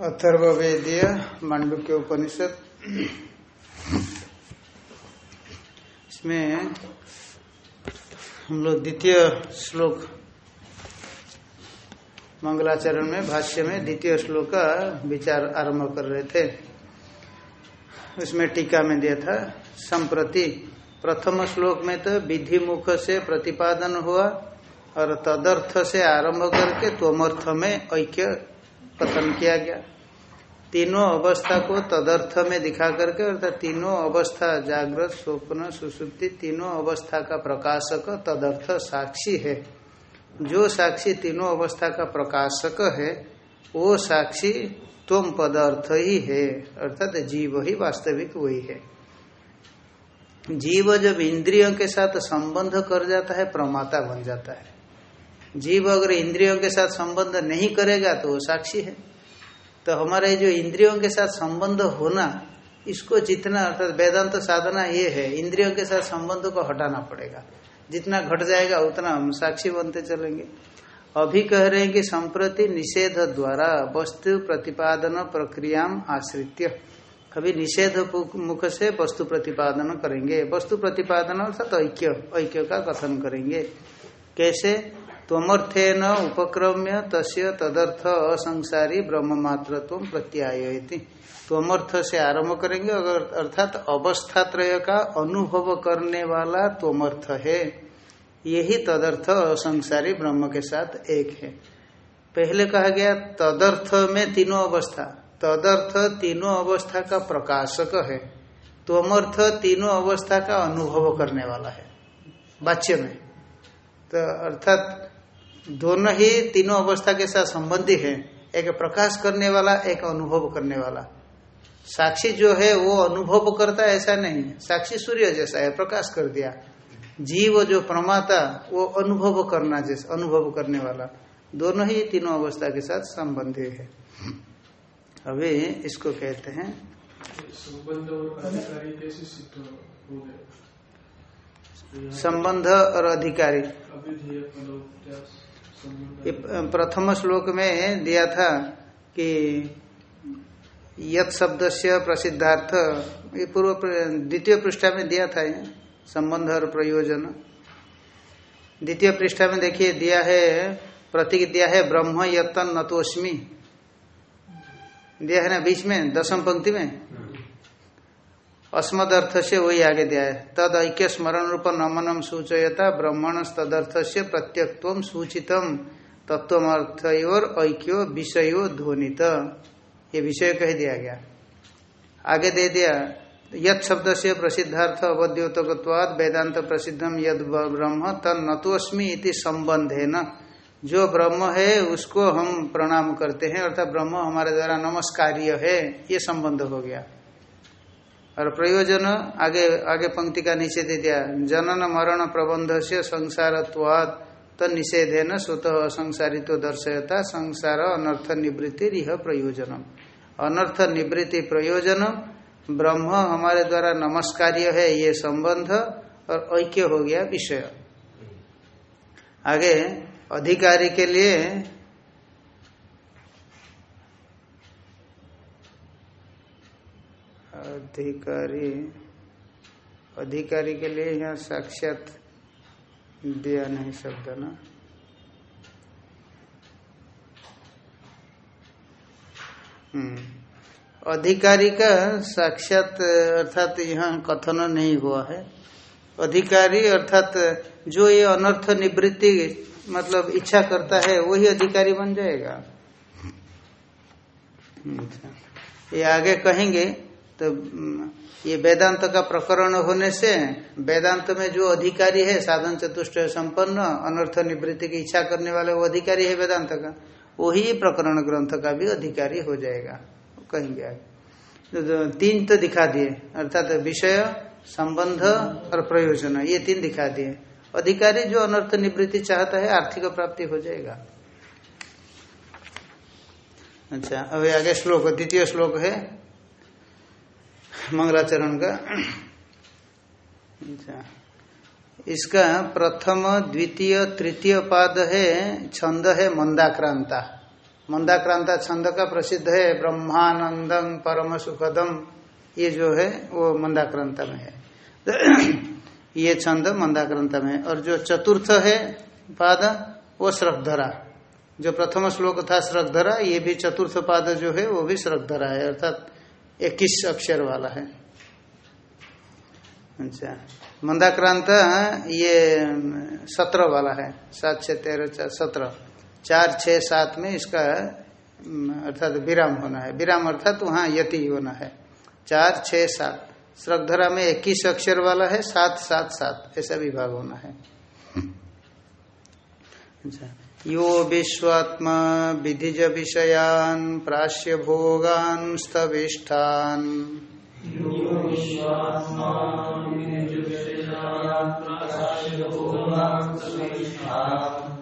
अथर्वेदीय मांडव्य उपनिषद। इसमें हम लोग द्वितीय श्लोक, मंगलाचरण में, भाष्य में द्वितीय श्लोक का विचार आरंभ कर रहे थे। उसमें टीका में दिया था, संप्रति प्रथम श्लोक में तो विधि मुख से प्रतिपादन हुआ और तदर्थ से आरंभ करके त्वमर्थ में ऐक्य कथन किया गया। तीनों अवस्था को तदर्थ में दिखा करके, अर्थात तीनों अवस्था, जागृत, स्वप्न, सुसुप्ति, तीनों अवस्था का प्रकाशक तदर्थ साक्षी है। जो साक्षी तीनों अवस्था का प्रकाशक है, वो साक्षी तुम पदार्थ ही है अर्थात जीव ही वास्तविक वही है। जीव जब इंद्रियों के साथ संबंध कर जाता है, प्रमाता बन जाता है। जीव अगर इंद्रियों के साथ संबंध नहीं करेगा तो वो साक्षी है। तो हमारे जो इंद्रियों के साथ संबंध होना, इसको जितना, अर्थात वेदांत तो साधना ये है, इंद्रियों के साथ संबंध को हटाना पड़ेगा। जितना घट जाएगा, उतना हम साक्षी बनते चलेंगे। अभी कह रहे हैं कि संप्रति निषेध द्वारा वस्तु प्रतिपादन प्रक्रिया आश्रित्य। अभी निषेध मुख से वस्तु प्रतिपादन करेंगे। वस्तु प्रतिपादन अर्थात ऐक्य ऐक्य का कथन करेंगे। कैसे? त्वमर्थेन उपक्रम्य तस्य तदर्थ असंसारी ब्रह्म मात्र प्रत्यायति त्वमर्थ से आरंभ करेंगे, अगर अर्थात अवस्था त्रय का अनुभव करने वाला त्वमर्थ है। यही तदर्थ असंसारी ब्रह्म के साथ एक है। पहले कहा गया, तदर्थ में तीनों अवस्था। तदर्थ तीनों अवस्था का प्रकाशक है। त्वमर्थ तीनों अवस्था का अनुभव करने वाला है। वाच्य में। तो अर्थात दोनों ही तीनों अवस्था के साथ संबंधी है। एक प्रकाश करने वाला, एक अनुभव करने वाला। साक्षी जो है, वो अनुभव करता है ऐसा नहीं साक्षी सूर्य जैसा है, प्रकाश कर दिया। जीव जो प्रमाता वो अनुभव करना जैसा अनुभव करने वाला। दोनों ही तीनों अवस्था के साथ संबंधी है। अभी इसको कहते हैं। संबंध और अधिकारी प्रथम श्लोक में दिया था कि यत शब्द से प्रसिद्धार्थ। ये पूर्व द्वितीय पृष्ठा में दिया था ये। संबंध और प्रयोजन। द्वितीय पृष्ठा में देखिए, दिया है, प्रतीक दिया है, ब्रह्म यत्न नतोस्मी। दिया है ना बीच में, दसम पंक्ति में? अस्मद अर्थ से वही आगे दिया है। तद ऐक्य स्मरण रूप नमनम सूचयता ब्रह्मण तदर्थ से प्रत्यक्व सूचितम और ऐक्यो विषयो ध्वनित। ये विषय कह दिया गया। आगे दे दिया यद शब्द से प्रसिद्धार्थ अवद्योतकवाद वेदांत प्रसिद्धम यद ब्रह्म तन नतोस्मी इति संबंध है न जो ब्रह्म है, उसको हम प्रणाम करते हैं। अर्थात ब्रह्म हमारे द्वारा नमस्कार्य है, ये संबंध हो गया। और प्रयोजन, आगे आगे पंक्ति का नीचे दे दिया। जनन मरण प्रबंध से संसारत्वाद तो निषेधे न स्वतः असंसारित्व दर्शयता, संसार अनर्थ निवृत्ति रिह प्रयोजनम। अनर्थ निवृत्ति प्रयोजन ब्रह्म हमारे द्वारा नमस्कार्य है, ये संबंध और ऐक्य हो गया विषय। आगे, अधिकारी के लिए अधिकारी अधिकारी के लिए यहाँ साक्षात दिया नहीं शब्द ना? अधिकारी का साक्षात, अर्थात यहाँ कथन नहीं हुआ है। अधिकारी, अर्थात जो ये अनर्थ निवृत्ति मतलब इच्छा करता है, वही अधिकारी बन जाएगा। ये आगे कहेंगे तो ये वेदांत का प्रकरण होने से, वेदांत में जो अधिकारी है, साधन चतुष्ट संपन्न, अनर्थ निवृत्ति की इच्छा करने वाले वो अधिकारी है वेदांत का। वही प्रकरण ग्रंथ का भी अधिकारी हो जाएगा। कहेंगे। आगे तो तीन तो दिखा दिए, अर्थात विषय, संबंध और प्रयोजन, ये तीन दिखा दिए। अधिकारी जो अनर्थ निवृत्ति चाहता है, आर्थिक प्राप्ति हो जाएगा। अच्छा अभी आगे श्लोक, द्वितीय श्लोक है, मंगलाचरण का। अच्छा इसका प्रथम, द्वितीय, तृतीय पाद है, छंद है मंदाक्रांता। मंदाक्रांता छंद का प्रसिद्ध है ब्रह्मानंदम परम सुखदम ये जो है, वो मंदाक्रांता में है। ये छंद मंदाक्रांता में और जो चतुर्थ है, पाद, वो श्रद्धरा। जो प्रथम श्लोक था, श्रद्धरा, ये भी चतुर्थ पाद जो है, वो भी श्रद्धरा है, अर्थात इक्कीस अक्षर वाला है। अच्छा। मंदाक्रांत, ये, सत्रह वाला है। सात छः तेरह, चार, सत्रह। चार छः सात में इसका अर्थात विराम होना है। विराम अर्थात वहाँ यति होना है। चार छः सात। श्रद्धरा में इक्कीस अक्षर वाला है, सात सात सात। ऐसा विभाग होना है। अच्छा। यो विश्वात्मा विधिज विषयान, प्राश्य भोगान, स्तविष्ठान।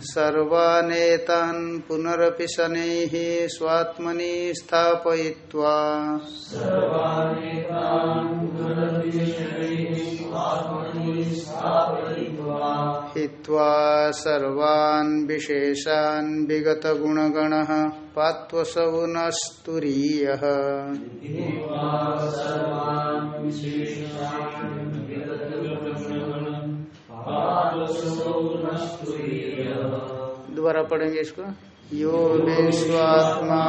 सर्वानेतान् पुनरपि शनैः स्वात्मनि स्थापयित्वा। हित्वा सर्वान् विशेषान् विगतगुणगणः पात्वसौ नस्तुरीयः। दोबारा पढ़ेंगे इसको। यो विश्वात्मा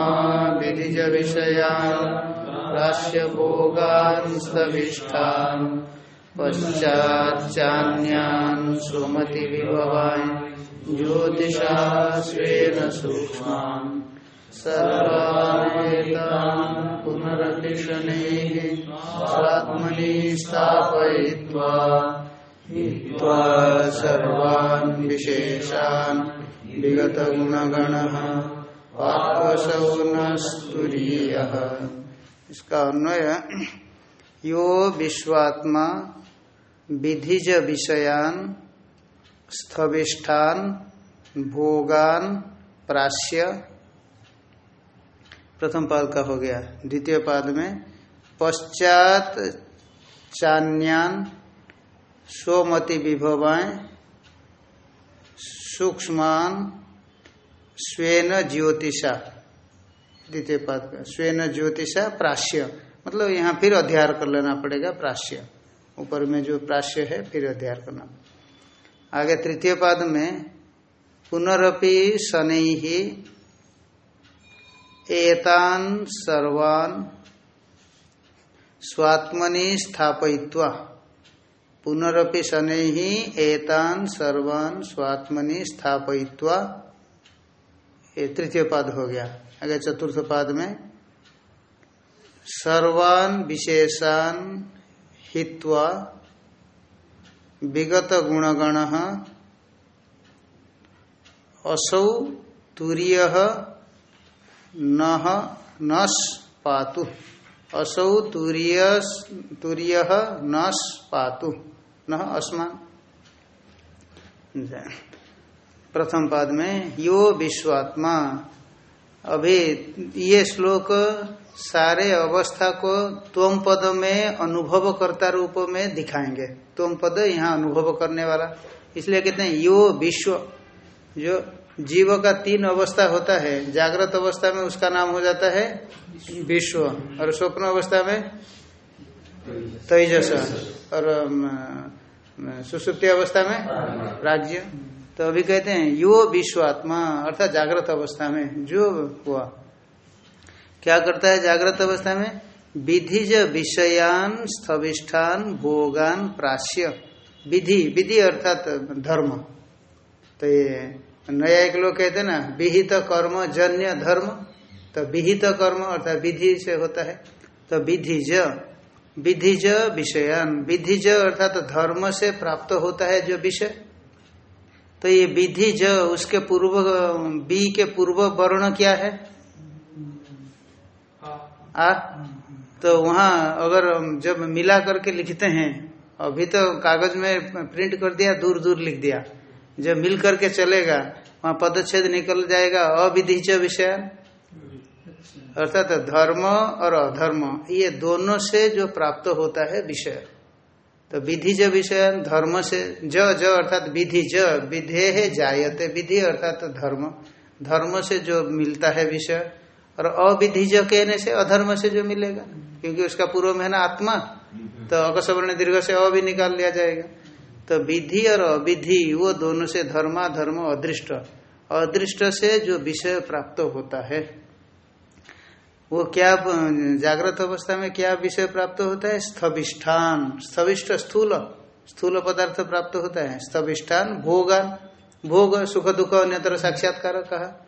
विधिज विषया राश्य भोगान सविष्ठान पश्चाचान्यान सुमति विभवान ज्योतिषा स्वेन सूक्ष्मान सर्वानेतान् पुनरतिशनैः स्वात्मनि स्थापयित्वा सर्वान् इसका अन्वय, यो विश्वात्मा विधिज विषयान, स्थविष्ठान, भोगान, प्राश्य। प्रथम पाद का हो गया। द्वितीय पाद में पश्चात चान्यान स्वमति विभवाएँ सूक्ष्मान, स्वेन ज्योतिषा, द्वितीय पाद का, स्वेन ज्योतिषा, प्राश्य। मतलब यहाँ फिर अध्याय कर लेना पड़ेगा, प्राश्य। ऊपर में जो प्राश्य है, फिर अध्याय करना। आगे तृतीय पाद में, पुनरपि शनि ही एतान सर्वान स्वात्मनि स्थापयित्वा। पुनरपि शनि ही एतान सर्वान स्वात्मनि स्थापयित्वा ये तृतीय पाद हो गया। आगे चतुर्थ पाद में, सर्वान विशेषान हित्वा विगत गुणगण असौ तुरीय नस पातु। असौ तुरीय तुरीय नस पातु। न अस्मान। प्रथम पाद में यो विश्वात्मा। अभी ये श्लोक सारे अवस्था को त्वम पद में अनुभव करता रूप में दिखाएँगे। त्वम पद यहाँ अनुभव करने वाला। इसलिए कहते हैं यो विश्व। जो जीव का तीन अवस्था होता है जागृत अवस्था में उसका नाम हो जाता है विश्व। और स्वप्न अवस्था में तेजस। और सुसुप्ति अवस्था में? राज्य। तो अभी कहते हैं, यो विश्वात्मा, अर्थात जागृत अवस्था में, जो हुआ। क्या करता है जागृत अवस्था में? विधिज विषयान, स्थविष्ठान, भोगान, प्राश्य। विधि विधि अर्थात धर्म। तो ये नया एक लोग कहते हैं ना, विहित कर्म, जन्य धर्म। तो विहित कर्म अर्थात विधि से होता है। तो विधिज विधिज विषयान। विधिज अर्थात तो धर्म से प्राप्त होता है जो विषय। तो ये विधि ज उसके पूर्व बी के पूर्व वर्ण क्या है? आ। तो वहाँ अगर जब मिला करके लिखते हैं अभी तो कागज़ में प्रिंट कर दिया दूर दूर लिख दिया। जब मिल करके चलेगा वहाँ पदच्छेद निकल जाएगा अविधि च विषय अर्थात धर्म और अधर्म, ये दोनों से जो प्राप्त होता है विषय। तो विधि ज विषय, धर्म से ज ज अर्थात विधि ज, विधे है जायते, विधि अर्थात धर्म। धर्म से जो मिलता है विषय, और अविधि ज कहने से अधर्म से जो मिलेगा, क्योंकि उसका पूर्व में है ना आत्मा तो अकसवर्ण दीर्घ से अ भी निकाल लिया जाएगा। तो विधि और अविधि, वो दोनों से धर्मा धर्म अदृष्ट। अदृष्ट से जो विषय प्राप्त होता है। वो क्या जागृत अवस्था में क्या विषय प्राप्त होता है? स्थविष्ठान। स्थविष्ठ स्थूल। स्थूल पदार्थ प्राप्त होता है। स्थविष्ठान भोगान भोग, सुख, दुख, अन्यतर साक्षात्कार कहा।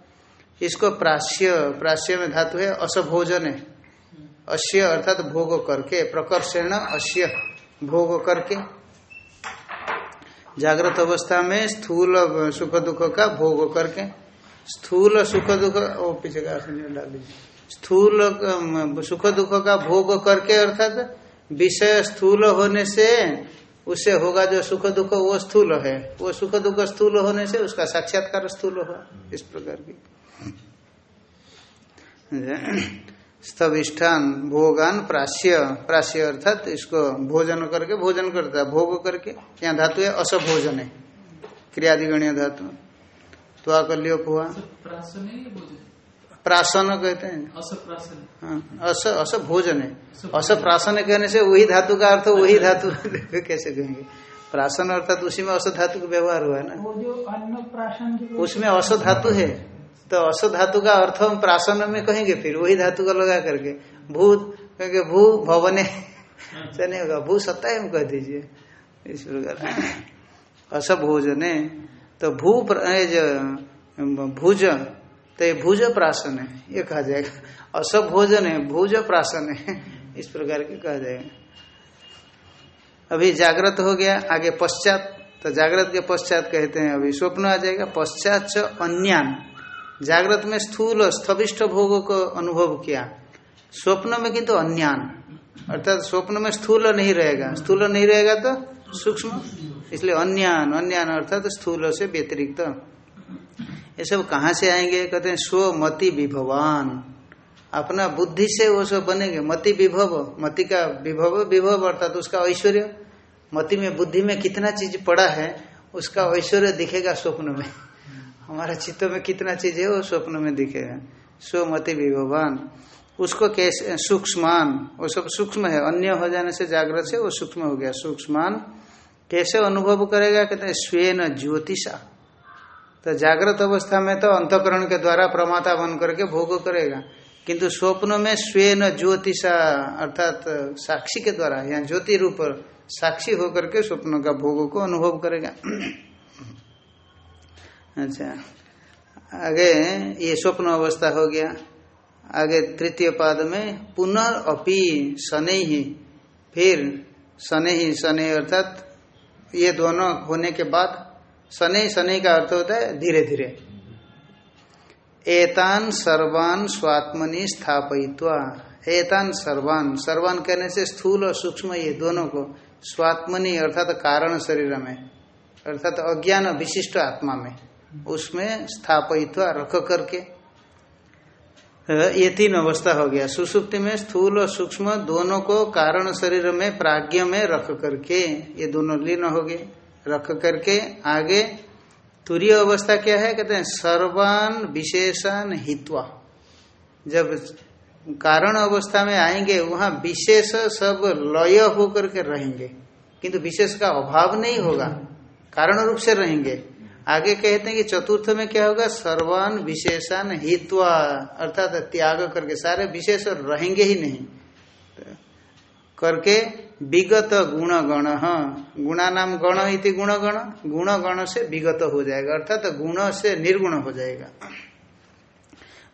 इसको प्राश्य प्राश्य में धातु है, असभोजन। है अश्य अर्थात भोग करके, प्रकर्षण अश्य, भोग करके। जागृत अवस्था में स्थूल, सुख, दुख का भोग करके। स्थूल, सुख, दुख, ओ, पीछे का डाल दीजिए। स्थूल सुख दुख का भोग करके अर्थात विषय स्थूल होने से उससे होगा जो सुख दुख, वो स्थूल है। वो सुख दुख स्थूल होने से उसका साक्षात्कार स्थूल हुआ, इस प्रकार की। स्तविष्ठान, भोगान, प्राश्य प्राश्य अर्थात इसको भोजन करके भोजन करता भोग करके यहाँ धातु है? असभोजन है। क्रियादिगणीय धातु। तो लियो हुआ प्राशन कहते हैं। हाँ अस अस भोजन है। अस प्राशन कहने से वही धातु का अर्थ वही धातु कैसे कहेंगे? प्राशन अर्थात उसी में अस धातु का व्यवहार हुआ है ना? वो जो अन्न उसमें अस धातु है। तो अस धातु का अर्थ हम प्राशन में कहेंगे फिर वही धातु का लगा करके। भूत कहेंगे भू भवने। से नहीं होगा भू सत्ता हम कह दीजिए। इस प्रकार। अस भोजने। तो भू जो भुज तो ये भुज प्राशन है, ये कहा जाएगा। असभ भोजन है, भुज प्राशन है, इस प्रकार के कहा जाएगा। अभी जागृत हो गया, आगे पश्चात तो जागृत के पश्चात कहते हैं, अभी स्वप्न आ जाएगा, पश्चात च अन्यान। जागृत में स्थूल, स्थविष्ट भोग को अनुभव किया। स्वप्न में किंतु अन्यान। अर्थात स्वप्न में स्थूल नहीं रहेगा। स्थूल नहीं रहेगा तो सूक्ष्म। इसलिए अन्यान अन्यान अर्थात स्थूल से व्यतिरिक्त। ये सब कहाँ से आएँगे? कहते हैं, स्व मति विभवान। अपना बुद्धि से वो सब बनेंगे। मति विभव, मति का विभव विभव अर्थात उसका ऐश्वर्य। मति में, बुद्धि में कितना चीज़ पड़ा है, उसका ऐश्वर्य दिखेगा स्वप्न में। हमारा चित्त में कितना चीज़ है, वो स्वप्न में दिखेगा। स्वमति विभवान। उसको कैसे, सूक्ष्मान, वो सब सूक्ष्म है। अन्य हो जाने से जागृत से वो सूक्ष्म हो गया। सूक्ष्मान कैसे अनुभव करेगा? कहते हैं, स्वेन ज्योतिषा। तो जागृत अवस्था में तो अंतकरण के द्वारा प्रमाता बन करके भोग करेगा। किंतु स्वप्न में स्वेन ज्योतिषा, अर्थात साक्षी के द्वारा, या ज्योति रूप साक्षी होकर के स्वप्न का भोग को अनुभव करेगा। अच्छा। आगे ये स्वप्न अवस्था हो गया। आगे तृतीय पाद में पुनर्पी शनि ही फिर शनि ही शनि, अर्थात ये दोनों होने के बाद शनि शनि का अर्थ होता है धीरे धीरे एतान सर्वान स्वात्मनि स्थापित्वा एतान सर्वान सर्वान कहने से स्थूल और सूक्ष्म ये दोनों को स्वात्मनि अर्थात कारण शरीर में, अर्थात अज्ञान विशिष्ट आत्मा में, उसमें स्थापित्वा रख करके ये तीन अवस्था हो गया। सुसुप्ति में स्थूल और सूक्ष्म दोनों को कारण शरीर में, प्राज्ञ में रख करके ये दोनों लीन हो गए। रख करके आगे तुरीय अवस्था क्या है? कहते हैं सर्वान विशेषण हित्वा। जब कारण अवस्था में आएँगे, वहाँ विशेष सब लय होकर के रहेंगे। किंतु विशेष का अभाव नहीं होगा, कारण रूप से रहेंगे। आगे कहते हैं कि चतुर्थ में क्या होगा? सर्वान विशेषण हित्वा, अर्थात त्याग करके सारे विशेष रहेंगे ही नहीं। करके विगत गुण गण गुणा नाम गण इति गुण गण गुण गण से विगत हो जाएगा अर्थात तो गुण से निर्गुण हो जाएगा।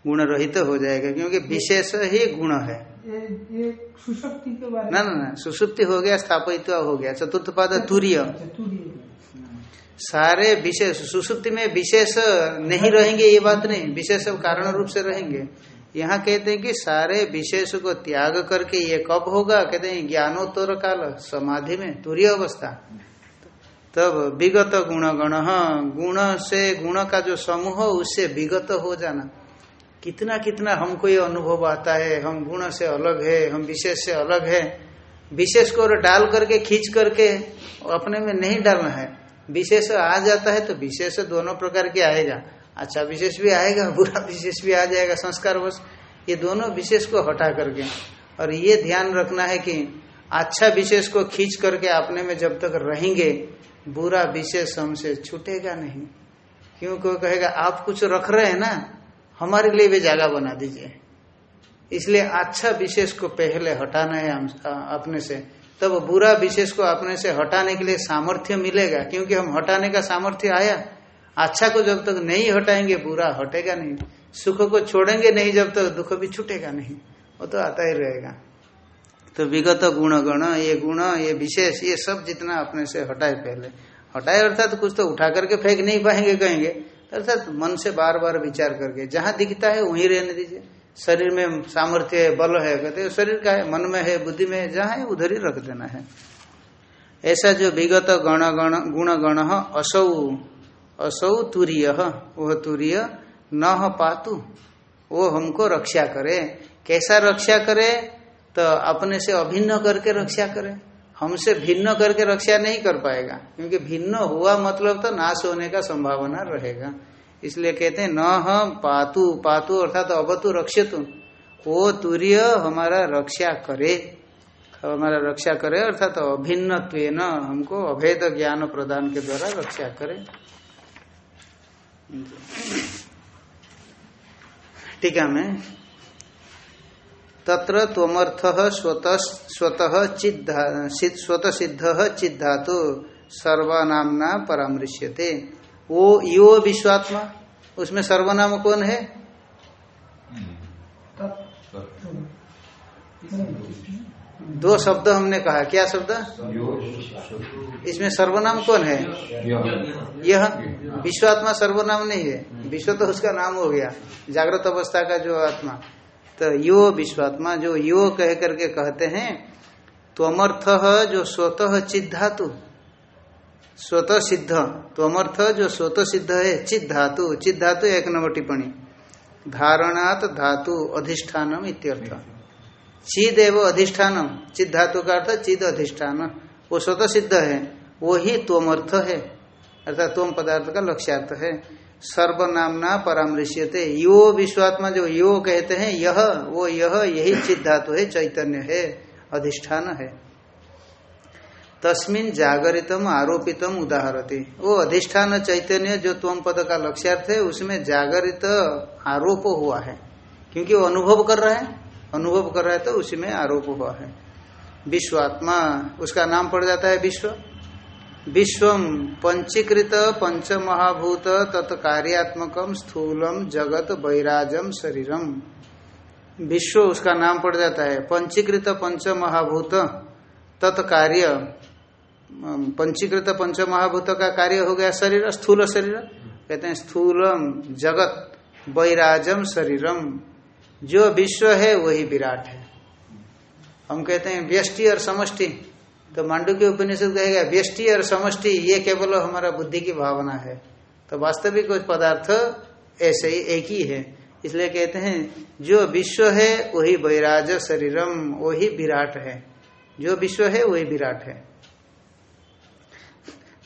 गुण रहित तो हो जाएगा क्योंकि विशेष ही गुण है। सुसुप्ति के बारे ना ना ना सुसुप्ति हो गया स्थापित हो गया चतुर्थ पद तुरीय। सारे विशेष सुसुप्ति में विशेष नहीं रहेंगे ये बात नहीं विशेष कारण रूप से रहेंगे। यहाँ कहते हैं कि सारे विशेष को त्याग करके ये कब होगा? कहते हैं ज्ञानोत्तर काल, समाधि में तुरीय अवस्था तब विगत गुण गण गुण से गुण का जो समूह, उससे विगत हो जाना। कितना कितना हमको ये अनुभव आता है, हम गुण से अलग है, हम विशेष से अलग है। विशेष को डाल करके, खींच करके अपने में नहीं डालना है। विशेष आ जाता है तो विशेष दोनों प्रकार के आएगा। अच्छा विशेष भी आएगा, बुरा विशेष भी आ जाएगा, संस्कार वश ये दोनों विशेष को हटा करके। और ये ध्यान रखना है कि अच्छा विशेष को खींच करके अपने में जब तक रहेंगे, बुरा विशेष हमसे छूटेगा नहीं। क्यों कोई कहेगा, आप कुछ रख रहे हैं ना, हमारे लिए भी जगह बना दीजिए। इसलिए अच्छा विशेष को पहले हटाना है हम अपने से। तब बुरा विशेष को अपने से हटाने के लिए सामर्थ्य मिलेगा, क्योंकि हम हटाने का सामर्थ्य आया। अच्छा को जब तक नहीं हटाएँगे, बुरा हटेगा नहीं। सुख को छोड़ेंगे नहीं, जब तक दुख भी छूटेगा नहीं। वो तो आता ही रहेगा। तो विगत गुण गण ये गुण, ये विशेष, ये सब जितना अपने से हटाए पहले। हटाए अर्थात तो कुछ तो उठा करके फेंक नहीं पाएँगे कहेंगे। अर्थात तो मन से बार बार विचार करके, जहाँ दिखता है, वहीं रहने दीजिए। शरीर में सामर्थ्य है, बल है, कहते हैं, शरीर का है, मन में है, बुद्धि में है, जहाँ है, उधर ही रख देना है। ऐसा जो विगत गण गण गुण गण असौ असौ तुरीय। वह तुरीय न पातु। वो हमको रक्षा करे। कैसा रक्षा करे? तो अपने से अभिन्न करके रक्षा करे। हमसे भिन्न करके रक्षा नहीं कर पाएगा, क्योंकि भिन्न हुआ मतलब तो नाश होने का संभावना रहेगा। इसलिए कहते हैं न हम पातु पातु अर्थात तो अवतु रक्षतु। वो तुर्य, हमारा रक्षा करे। हमारा रक्षा करे अर्थात अभिन्न हमको अभेद ज्ञान प्रदान के द्वारा रक्षा करे। टीका मैं तत्र तमर्थ स्वतः स्वतः स्वतः सिद्ध चिद्धातु। सर्वनामना परामृश्यते। वो यो विश्वात्मा? उसमें सर्वनाम कौन है? दो शब्द हमने कहा, क्या शब्द? इसमें सर्वनाम कौन है? यह, विश्वात्मा सर्वनाम नहीं है। विश्व तो उसका नाम हो गया, जागृत अवस्था का जो आत्मा। तो यो विश्वात्मा, जो यो कह करके कहते हैं, त्वमर्थ जो स्वतः चिद्धातु। स्वतः सिद्ध, त्वमर्थ जो स्वतः सिद्ध है चिद धातु चिद धातु एक नंबर टिप्पणी। धारणात धातु अधिष्ठानम इत्यर्थ। चिद एवं अधिष्ठानम। चिद धातु का अर्थ चिद अधिष्ठान। वो स्वतः सिद्ध है वो ही त्वमर्थ है। अर्थात तोम पदार्थ का लक्ष्यार्थ है। सर्वनामना परामृश्यते। यो विश्वात्मा जो यो कहते हैं, यह, वो यह, यही चिद धातु है, चैतन्य है, अधिष्ठान है। तस्मिन जागरितम आरोपितम उदाहरती। वो अधिष्ठान चैतन्य जो तम पद का लक्ष्यार्थ है, उसमें जागरित आरोप हुआ है। क्योंकि वो अनुभव कर रहा है अनुभव कर रहा है तो उसी में आरोप हुआ है। विश्वात्मा, उसका नाम पड़ जाता है विश्व। विश्वम पंचीकृत पंच महाभूत तत्कार्यात्मक स्थूलम जगत वैराजम शरीरम। विश्व उसका नाम पड़ जाता है। पंचीकृत पंच महाभूत तत्कार्य पंचीकृत पंच महाभूत का कार्य हो गया शरीर, स्थूल शरीर। कहते हैं स्थूलम जगत वैराजम शरीरम। जो विश्व है वही विराट है। हम कहते हैं व्यष्टि और समष्टि। तो मांडू के उपनिषद कहेगा, व्यष्टि और समष्टि, ये केवल हमारा बुद्धि की भावना है। तो वास्तविक पदार्थ ऐसे ही एक ही है। इसलिए कहते हैं, जो विश्व है वही वैराज शरीरम, वही विराट है। जो विश्व है वही विराट है।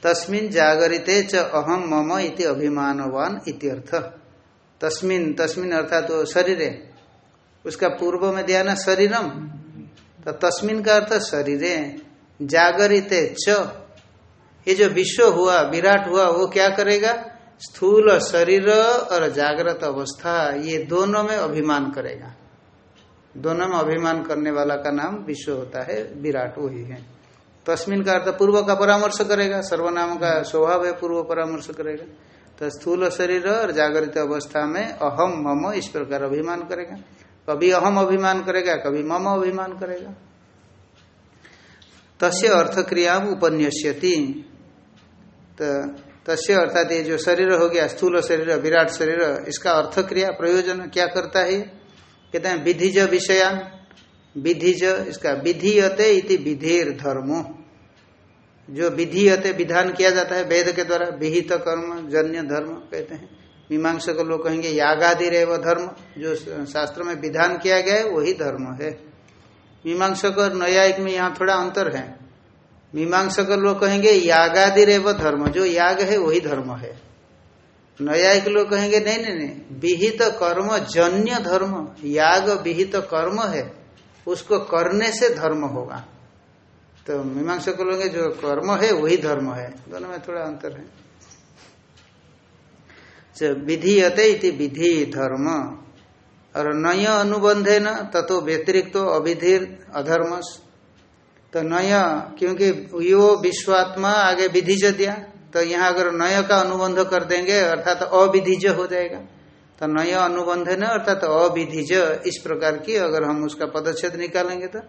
तस्मिन जागरिते च अहम मम इति अभिमानवान इत्यर्थ। तस्मिन तस्मिन अर्थात तो शरीर उसका पूर्व में दिया ना शरीरम। तो तस्मिन का अर्थ शरीरे, जागरिते च। ये जो विश्व हुआ, विराट हुआ, वो क्या करेगा? स्थूल शरीर और जागृत अवस्था, ये दोनों में अभिमान करेगा। दोनों में अभिमान करने वाला का नाम विश्व होता है, विराट वही है। तस्मिन का अर्थ पूर्व का परामर्श करेगा, सर्वनाम का स्वभाव है, पूर्व परामर्श करेगा। तो स्थूल शरीर और जागृत अवस्था में अहम मम इस प्रकार अभिमान करेगा। कभी अहम अभिमान करेगा, कभी मम अभिमान करेगा। तस्य अर्थ क्रिया उपन्यस्यति तस्य अर्थात ये जो शरीर हो गया, स्थूल शरीर, विराट शरीर, इसका अर्थ क्रिया प्रयोजन क्या करता है? कहते हैं, विधिज विषयान विधिज, इसका विधीयते इति विधिर धर्मो। जो विधीयते विधान किया जाता है, वेद के द्वारा, विहित कर्म, जन्य धर्म कहते हैं। मीमांसा को लोग कहेंगे यागादि रेव धर्म, जो शास्त्र में विधान किया गया है, वही धर्म है। मीमांसक और न्यायिक में यहाँ थोड़ा अंतर है। मीमांसक लोग कहेंगे यागादि रेव धर्म, जो याग है, वही धर्म है। न्यायिक लोग कहेंगे, नहीं नहीं नहीं, विहित कर्म जन्य धर्म, याग विहित कर्म है, उसको करने से धर्म होगा। तो मीमांसक लोग जो कर्म है, वही धर्म है। दोनों में थोड़ा अंतर है। विधीयते विधि धर्म। और नय अनुबंधे न, ततो व्यतिरिक्त तो अविधिर अधर्मस तो नय, क्योंकि यो विश्वात्मा आगे विधिज दिया तो यहाँ अगर नय का अनुबंध कर देंगे, अर्थात तो अविधिज हो जाएगा। तो नय अनुबंध न, अर्थात तो अविधिज, इस प्रकार की अगर हम उसका पदच्छेद निकालेंगे तो।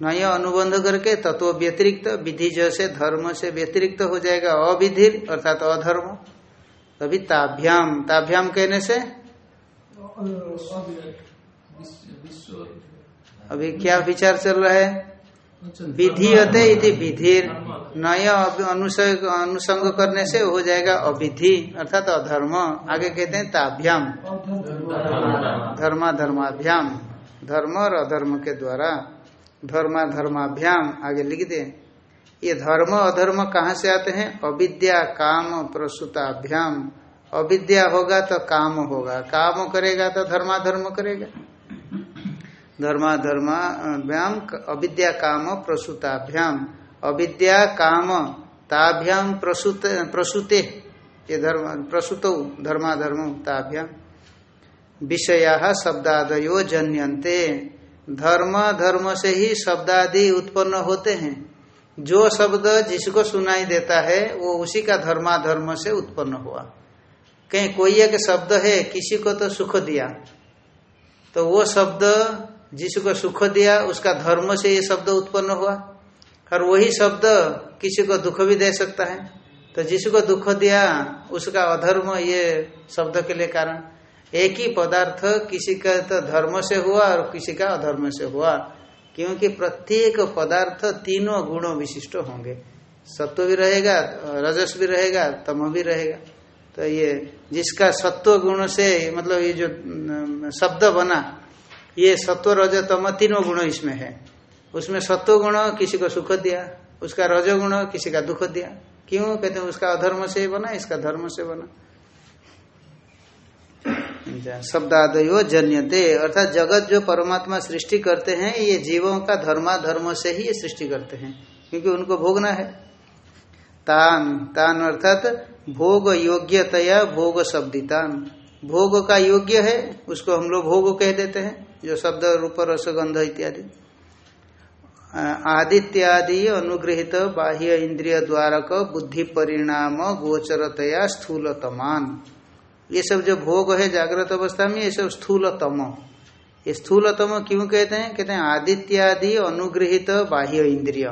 नय अनुबंध करके तत्व व्यतिरिक्त, विधिज से, धर्म से व्यतिरिक्त हो जाएगा अविधिर अर्थात अधर्म। तभी ताभ्याम ताभ्याम कहने से? अभी क्या विचार चल रहा है? विधीयते इति विधिर, नय अनुसंग करने से हो जाएगा अविधि, अर्थात तो अधर्म। आगे कहते हैं ताभ्याम। धर्मा धर्माभ्याम धर्म और अधर्म के द्वारा। धर्मा धर्माभ्याम आगे लिख दे। ये धर्म अधर्म कहाँ से आते हैं? अविद्या, काम, प्रसूताभ्याम। अविद्या होगा तो काम होगा। काम करेगा तो धर्माधर्म करेगा। धर्माधर्माभ्याम, अविद्या, काम, प्रसूताभ्याम। अविद्या, काम, ताभ्याम, प्रसूत, प्रसूते। ये धर्म, प्रसूत, धर्माधर्म, ताभ्याम। विषया शब्दादयो जन्यन्ते। धर्म धर्म से ही शब्दादि उत्पन्न होते हैं। जो शब्द जिसको सुनाई देता है, वो उसी का धर्माधर्म से उत्पन्न हुआ। कहीं कोई एक शब्द है, किसी को तो सुख दिया। तो वो शब्द जिसको सुख दिया, उसका धर्म से ये शब्द उत्पन्न हुआ। और वही शब्द किसी को दुख भी दे सकता है। तो जिसको दुख दिया, उसका अधर्म ये शब्द के लिए कारण। एक ही पदार्थ किसी का तो धर्म से हुआ और किसी का अधर्म से हुआ। क्योंकि प्रत्येक पदार्थ तीनों गुणों विशिष्ट होंगे। सत्व भी रहेगा, रजस भी रहेगा, तम भी रहेगा। तो ये जिसका सत्व गुण से मतलब ये जो शब्द बना, ये सत्व, रज, तम तीनों गुण इसमें है। उसमें सत्व गुण किसी को सुख दिया, उसका रज गुण किसी का दुख दिया। क्यों? कहते हैं उसका अधर्म से बना, इसका धर्म से बना। शब्दादयो जन्यते। अर्थात जगत जो परमात्मा सृष्टि करते हैं, ये जीवों का धर्मा धर्म से ही ये सृष्टि करते हैं, क्योंकि उनको भोगना है। तान तान अर्थात भोग योग्यतया भोग शब्दितान भोग का योग्य है, उसको हम लोग भोग कह देते हैं, जो शब्द, रूप रसगंध इत्यादि। आदित्यादि अनुग्रहित बाह्य इंद्रिय द्वारक बुद्धि परिणाम गोचरतया स्थूलतमान। ये सब जो भोग है जागृत अवस्था में ये सब स्थूलतम। ये स्थूलतम क्यों कहते हैं? कहते हैं आदित्यादि अनुग्रहित बाह्य इंद्रिय।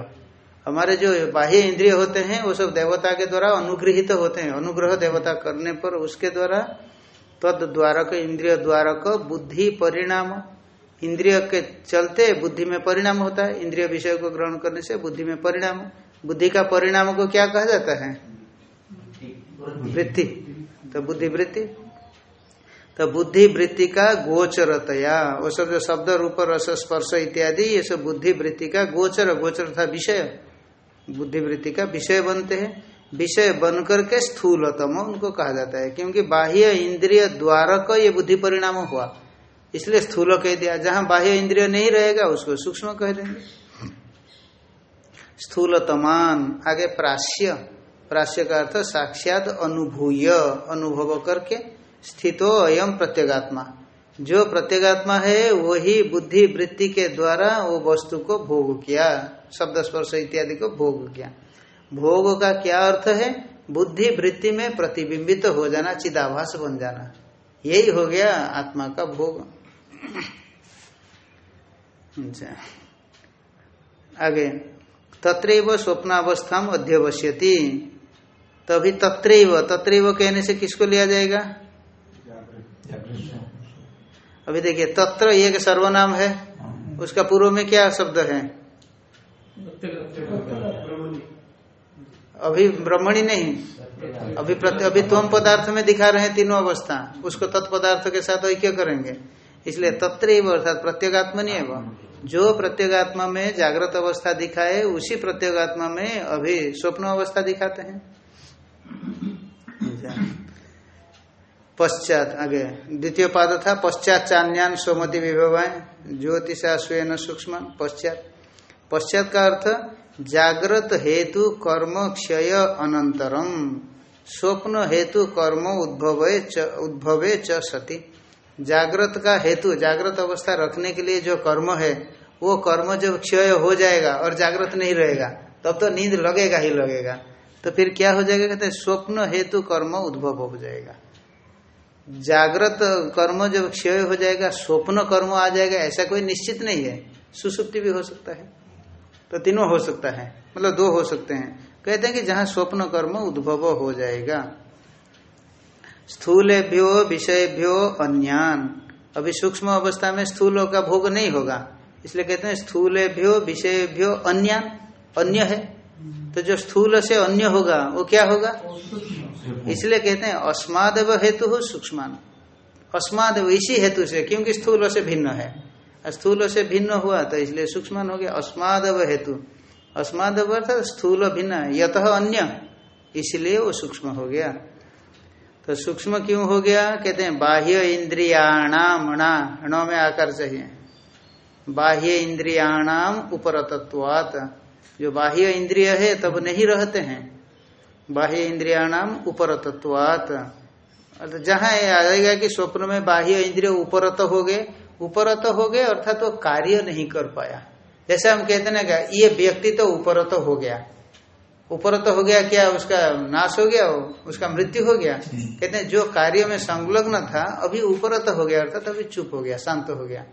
हमारे जो बाह्य इंद्रिय होते हैं वो सब देवता के द्वारा अनुग्रहित होते हैं। अनुग्रह देवता करने पर उसके द्वारा तद द्वारक इंद्रिय द्वारक बुद्धि परिणाम। इंद्रिय के चलते बुद्धि में परिणाम होता है। इंद्रिय विषय को ग्रहण करने से बुद्धि में परिणाम। बुद्धि का परिणाम को क्या कहा जाता है? वृत्ति। तो बुद्धि वृत्ति तो बुद्धि वृत्ति का गोचरतया वो सब जो शब्द रूप, रस, स्पर्श इत्यादि, ये सब बुद्धि वृत्ति का गोचर गोचर था विषय। बुद्धि वृत्ति का विषय बनते हैं। विषय बन करके स्थूलतम, उनको कहा जाता है। क्योंकि बाह्य इंद्रिय द्वारक ये बुद्धि परिणाम हुआ। इसलिए स्थूल कह दिया। जहाँ बाह्य इंद्रिय नहीं रहेगा, उसको सूक्ष्म कह देंगे। स्थूलतमान, आगे प्राश्य। प्राश्य का अर्थ साक्षात अनुभूय, अनुभव करके स्थितो अयम प्रत्यगात्मा। जो प्रत्यगात्मा है, वही बुद्धि वृत्ति के द्वारा वो वस्तु को भोग किया, शब्द स्पर्श इत्यादि को भोग किया। भोग का क्या अर्थ है? बुद्धि वृत्ति में प्रतिबिंबित तो हो जाना, चिदाभास बन जाना। यही हो गया आत्मा का भोग। अच्छा। आगे, तत्रैव स्वप्नावस्था अध्यवश्यति। तभी तत्रैव तत्रैव कहने से किसको लिया जाएगा? अभी देखिए, तत्र ये के सर्वनाम है। उसका पूर्व में क्या शब्द है? अभी ब्रह्मणी नहीं। अभी अभी तुम पदार्थ में दिखा रहे हैं तीनों अवस्था। उसको तत्पदार्थ के साथ ऐक्य करेंगे? इसलिए तत्र अर्थात प्रत्येगात्मा नहीं है जो प्रत्येगात्मा में जागृत अवस्था दिखाए, उसी प्रत्येगात्मा में अभी स्वप्न अवस्था दिखाते हैं। पश्चात, आगे। द्वितीय पाद था, पश्चात चान्यान सोमति विभवाएँ ज्योतिषा स्वयं सूक्ष्म, पश्चात। पश्चात का अर्थ जागृत हेतु कर्म क्षय अनंतरम स्वप्न हेतु कर्म उद्भवे च उद्भवे च सती। जागृत का हेतु जागृत अवस्था रखने के लिए जो कर्म है, वो कर्म जब क्षय हो जाएगा और जागृत नहीं रहेगा, तब तो नींद लगेगा ही लगेगा। तो फिर क्या हो जाएगा? कहते हैं, स्वप्न हेतु कर्म उद्भव हो जाएगा। जागृत कर्म जब क्षय हो जाएगा, स्वप्न कर्म आ जाएगा, ऐसा कोई निश्चित नहीं है। सुसुप्ति भी हो सकता है। तो तीनों हो सकता है। मतलब दो हो सकते हैं। कहते हैं कि जहाँ स्वप्न कर्म उद्भव हो जाएगा, स्थूलेभ्यो विषयभ्यो अन्यान। अभी सूक्ष्म अवस्था में स्थूलों का भोग नहीं होगा। इसलिए कहते हैं स्थूलेभ्यो विषयभ्यो अन्यान। अन्य है। तो जो स्थूल से अन्य होगा, वो क्या होगा? इसलिए कहते हैं, अस्मादेव हेतु हो सूक्ष्मान। अस्मादेव इसी हेतु से, क्योंकि स्थूल से भिन्न है। स्थूल से भिन्न हुआ तो इसलिए सूक्ष्म हो गया, अस्मादव हेतु। अस्मादव अर्थात स्थूल भिन्न यत अन्य। इसलिए वो सूक्ष्म हो गया। तो सूक्ष्म क्यों हो गया? कहते हैं, बाह्य इंद्रियाणाम में आकर चाहिए। बाह्य इंद्रियाणाम उपरतत्वात। जो बाह्य इंद्रिय है तब नहीं रहते हैं। बाह्य इंद्रिया इंद्रियाणाम उपरतत्वात। अर्थात जहाँ आएगा कि स्वप्न में बाह्य इंद्रिय उपरत हो गए उपरत हो गए अर्थात वो कार्य नहीं कर पाया। जैसे हम कहते ना क्या ये व्यक्ति तो उपरत हो गया। उपरत हो गया क्या? उसका नाश हो गया उसका मृत्यु हो गया। कहते हैं जो कार्य में संलग्न था अभी उपरत हो गया अर्थात अभी चुप हो गया शांत हो गया।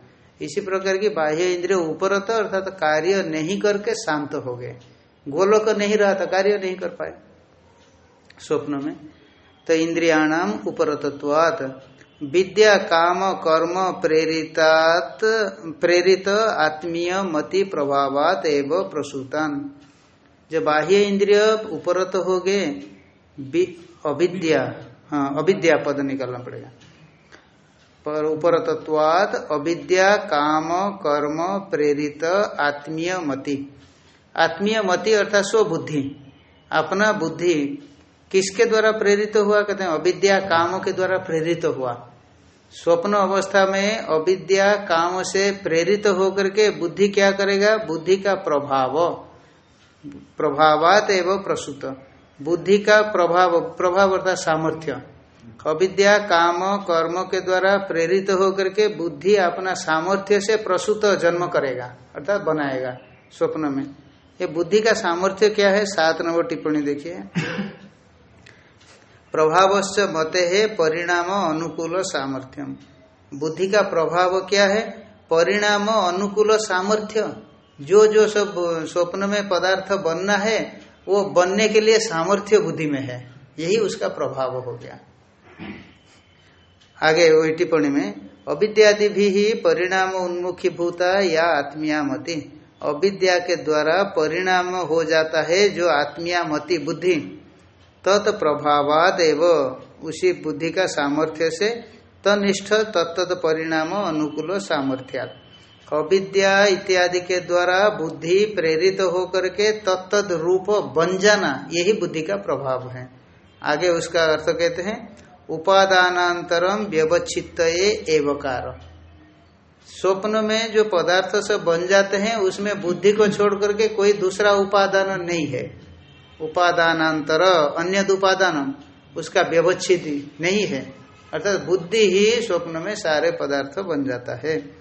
इसी प्रकार की बाह्य इंद्रिय उपरत अर्थात कार्य नहीं करके शांत हो गए। गोलोक नहीं रहा था, कार्य नहीं कर पाए। स्वप्न में तो इंद्रियाणाम उपरतत्वात, विद्या, काम, कर्म, प्रेरितात, प्रेरित, आत्मीय, मति, प्रभावात एवं प्रसूतान। जब बाह्य इंद्रिय उपरत हो गए अविद्या हाँ अविद्या पद निकालना पड़ेगा। पर उपरतत्वात अविद्या, काम, कर्म, प्रेरित, आत्मीय, मति। आत्मीय, मति अर्थात स्वबुद्धि। अपना बुद्धि किसके द्वारा प्रेरित हुआ, कहते हैं, अविद्या, काम के द्वारा प्रेरित हुआ। स्वप्न अवस्था में अविद्या, काम से प्रेरित होकर के बुद्धि क्या करेगा? बुद्धि का प्रभाव। प्रभावात एवं प्रसूत। बुद्धि का प्रभाव प्रभाव अर्थात सामर्थ्य। अविद्या, काम, कर्म के द्वारा प्रेरित होकर के बुद्धि अपना सामर्थ्य से प्रसूत जन्म करेगा, अर्थात बनाएगा स्वप्न में। ये बुद्धि का सामर्थ्य क्या है? सात नंबर टिप्पणी देखिए। प्रभावश्च मते है परिणाम अनुकूल सामर्थ्यम। बुद्धि का प्रभाव क्या है? परिणाम अनुकूल सामर्थ्य। जो जो सब स्वप्न में पदार्थ बनना है, वो बनने के लिए सामर्थ्य बुद्धि में है। यही उसका प्रभाव हो गया। आगे वही टिप्पणी में अविद्यादि भी ही परिणाम उन्मुखी भूता या आत्मीया मति अविद्या के द्वारा परिणाम हो जाता है जो आत्मिया मति बुद्धि। तत् प्रभावाद एवं। उसी बुद्धि का सामर्थ्य से तनिष्ठ तत्त परिणाम अनुकूल सामर्थ्यात। अविद्या इत्यादि के द्वारा बुद्धि प्रेरित होकर के तत्त रूप बन जाना, यही बुद्धि का प्रभाव है। आगे उसका अर्थ कहते हैं उपादानांतरम व्यवच्छित एवकार। स्वप्न में जो पदार्थ सब बन जाते हैं, उसमें बुद्धि को छोड़ करके कोई दूसरा उपादान नहीं है। उपादानांतर, अन्य उपादान उसका व्यवच्छित नहीं है। अर्थात बुद्धि ही स्वप्न में सारे पदार्थ बन जाता है।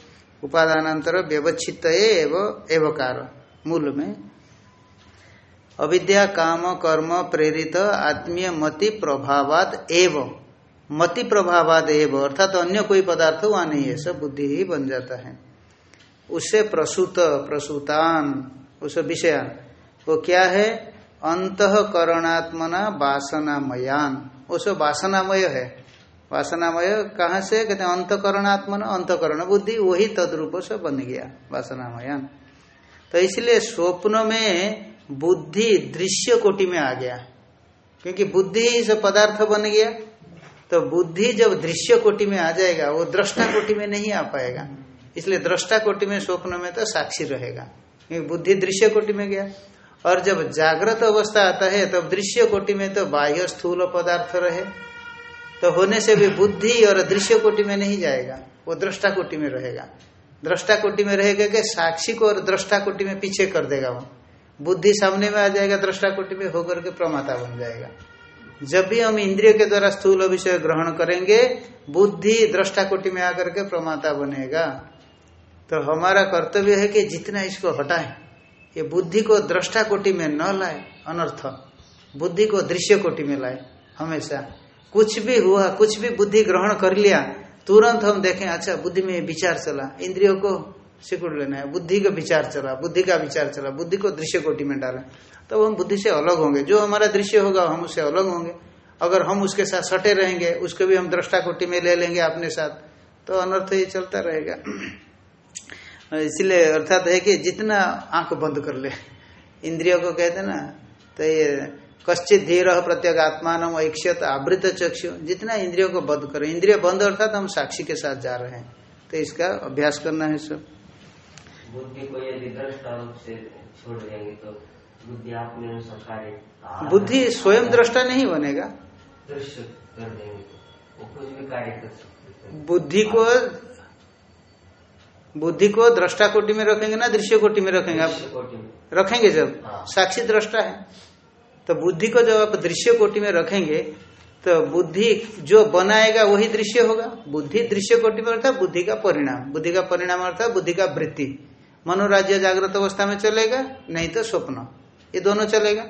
उपादानांतर व्यवच्छित एवं, एवकार, मूल में। अविद्या, काम, कर्म, प्रेरित, आत्मीय, मति, प्रभावात, एवं। मति प्रभावाद एवं, अर्थात अन्य कोई पदार्थ वहाँ नहीं है, सब बुद्धि ही बन जाता है। उससे प्रसूत, प्रसूतान, उस विषय, वो क्या है? अंतकरणात्मना वासनामयान। वो सब वासनामय है। वासनामय कहाँ से? कहते हैं अंतकरण बुद्धि, वही तद्रूप से बन गया, वासनामयान। तो इसलिए स्वप्न में बुद्धि दृश्य कोटि में आ गया, क्योंकि बुद्धि ही सब पदार्थ बन गया। तो बुद्धि जब दृश्य कोटि में आ जाएगा वो दृष्टा कोटि में नहीं आ पाएगा इसलिए दृष्टा कोटि में स्वप्न में तो साक्षी रहेगा क्योंकि बुद्धि दृश्य कोटि में गया और जब जागृत अवस्था आता है तब दृश्य कोटि में तो बाह्य स्थूल पदार्थ रहे तो होने से भी बुद्धि और दृश्य कोटि में नहीं जाएगा वो दृष्टा कोटि में रहेगा दृष्टा कोटि में रहेगा कि साक्षी को और दृष्टा कोटि में पीछे कर देगा वो बुद्धि सामने में आ जाएगा दृष्टा कोटि में होकर के प्रमाता बन जाएगा जब भी हम इंद्रिय के द्वारा स्थूल विषय ग्रहण करेंगे, बुद्धि दृष्टा कोटि में आकर के प्रमाता बनेगा। तो हमारा कर्तव्य है कि जितना इसको हटाए, ये बुद्धि को दृष्टा कोटि में न लाए, अनर्थ। बुद्धि को दृश्य कोटि में लाए, हमेशा। कुछ भी हुआ, कुछ भी बुद्धि ग्रहण कर लिया, तुरंत हम देखें अच्छा बुद्धि में विचार चला। इंद्रियों को सिकुड़ लेना है, बुद्धि का विचार चला, बुद्धि का विचार चला, बुद्धि को दृश्य कोटि में डालें। तब तो हम बुद्धि से अलग होंगे। जो हमारा दृश्य होगा, हम उससे अलग होंगे। अगर हम उसके साथ सटे रहेंगे, उसको भी हम दृष्टा कोटि में ले लेंगे अपने साथ तो अनर्थ ये चलता रहेगा। इसलिए अर्थात है कि जितना आँख बंद कर ले, इंद्रियों को कहते ना तो ये कश्चित धीर प्रत्येक आत्मान ऐक्षत आवृत चक्षु, जितना इंद्रियों को बंद करें। इंद्रिय बंद अर्थात हम साक्षी के साथ जा रहे हैं। तो इसका अभ्यास करना है सब। बुद्धि को यदि दृष्टा रूप से छोड़ देंगे तो बुद्धि स्वयं दृष्टा नहीं बनेगा। बुद्धि को बुद्धि को दृष्टा कोटि में रखेंगे ना दृश्य कोटि में रखेंगे आप? रखेंगे जब? हाँ। साक्षी दृष्टा है। तो बुद्धि को जब आप दृश्य कोटि में रखेंगे तो बुद्धि जो बनाएगा वही दृश्य होगा। बुद्धि दृश्य कोटि में अर्थात बुद्धि का परिणाम। बुद्धि का परिणाम अर्थात बुद्धि का वृत्ति। मनोराज्य जागृत अवस्था में चलेगा नहीं तो स्वप्न। ये दोनों चलेगा।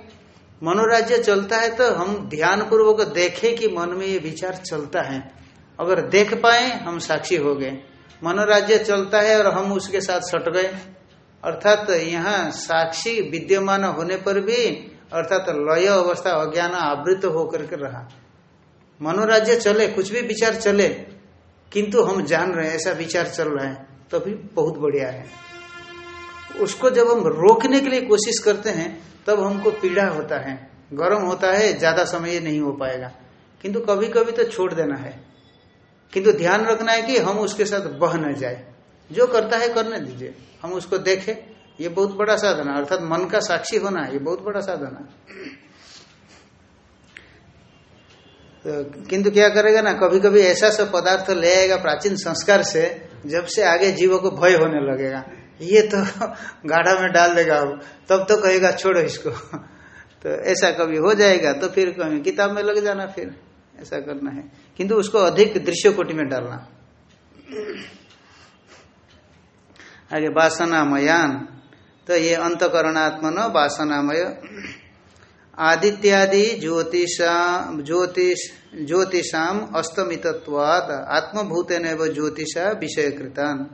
मनोराज्य चलता है तो हम ध्यान पूर्वक देखें कि मन में ये विचार चलता है। अगर देख पाए, हम साक्षी हो गए। मनोराज्य चलता है और हम उसके साथ सट गए। अर्थात यहाँ साक्षी विद्यमान होने पर भी, अर्थात लय अवस्था, अज्ञान आवृत होकर के रहा। मनोराज्य चले, कुछ भी विचार चले, किंतु हम जान रहे हैं, ऐसा विचार चल रहा है तो भी बहुत बढ़िया है। उसको जब हम रोकने के लिए कोशिश करते हैं, तब हमको पीड़ा होता है, गर्म होता है, ज़्यादा समय नहीं हो पाएगा। किंतु कभी कभी तो छोड़ देना है। किंतु ध्यान रखना है कि हम उसके साथ बह न जाए। जो करता है, करने दीजिए। हम उसको देखें, ये बहुत बड़ा साधन, अर्थात मन का साक्षी होना, ये बहुत बड़ा साधन। है तो किंतु क्या करेगा ना कभी कभी ऐसा सब पदार्थ ले आएगा प्राचीन संस्कार से, जब से आगे जीवों को भय होने लगेगा। ये तो गाढ़ा में डाल देगा अब। तब तो कहेगा, छोड़ो इसको। तो ऐसा कभी हो जाएगा तो फिर कभी किताब में लग जाना फिर। ऐसा करना है। किंतु उसको अधिक दृश्य कोटि में डालना। आगे, वासनामयान। तो ये अंतकरणात्मन वासनामय। आदित्यादि ज्योतिषा, ज्योतिष, ज्योतिषाम अस्तमितत्वाद आत्मभूतेन ज्योतिषा विषय कृतान